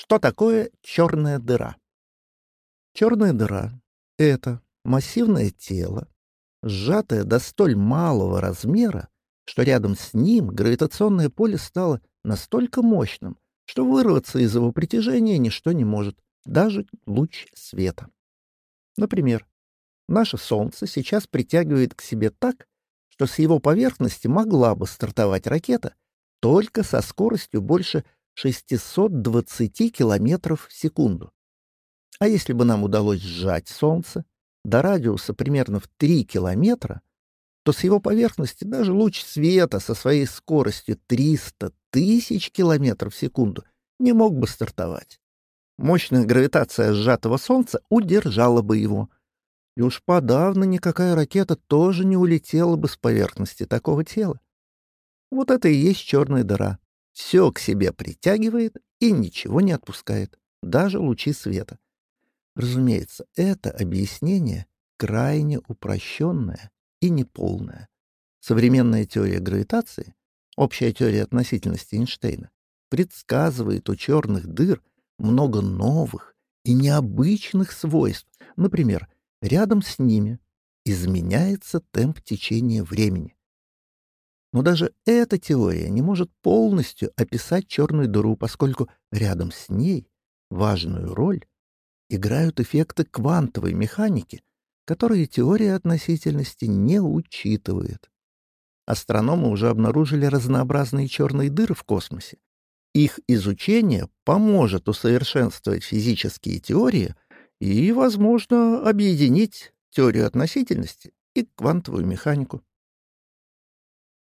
Что такое черная дыра? Черная дыра — это массивное тело, сжатое до столь малого размера, что рядом с ним гравитационное поле стало настолько мощным, что вырваться из его притяжения ничто не может, даже луч света. Например, наше Солнце сейчас притягивает к себе так, что с его поверхности могла бы стартовать ракета только со скоростью больше 620 километров в секунду. А если бы нам удалось сжать Солнце до радиуса примерно в 3 километра, то с его поверхности даже луч света со своей скоростью 300 тысяч километров в секунду не мог бы стартовать. Мощная гравитация сжатого Солнца удержала бы его. И уж подавно никакая ракета тоже не улетела бы с поверхности такого тела. Вот это и есть черная дыра. Все к себе притягивает и ничего не отпускает, даже лучи света. Разумеется, это объяснение крайне упрощенное и неполное. Современная теория гравитации, общая теория относительности Эйнштейна, предсказывает у черных дыр много новых и необычных свойств. Например, рядом с ними изменяется темп течения времени. Но даже эта теория не может полностью описать черную дыру, поскольку рядом с ней важную роль играют эффекты квантовой механики, которые теория относительности не учитывает. Астрономы уже обнаружили разнообразные черные дыры в космосе. Их изучение поможет усовершенствовать физические теории и, возможно, объединить теорию относительности и квантовую механику.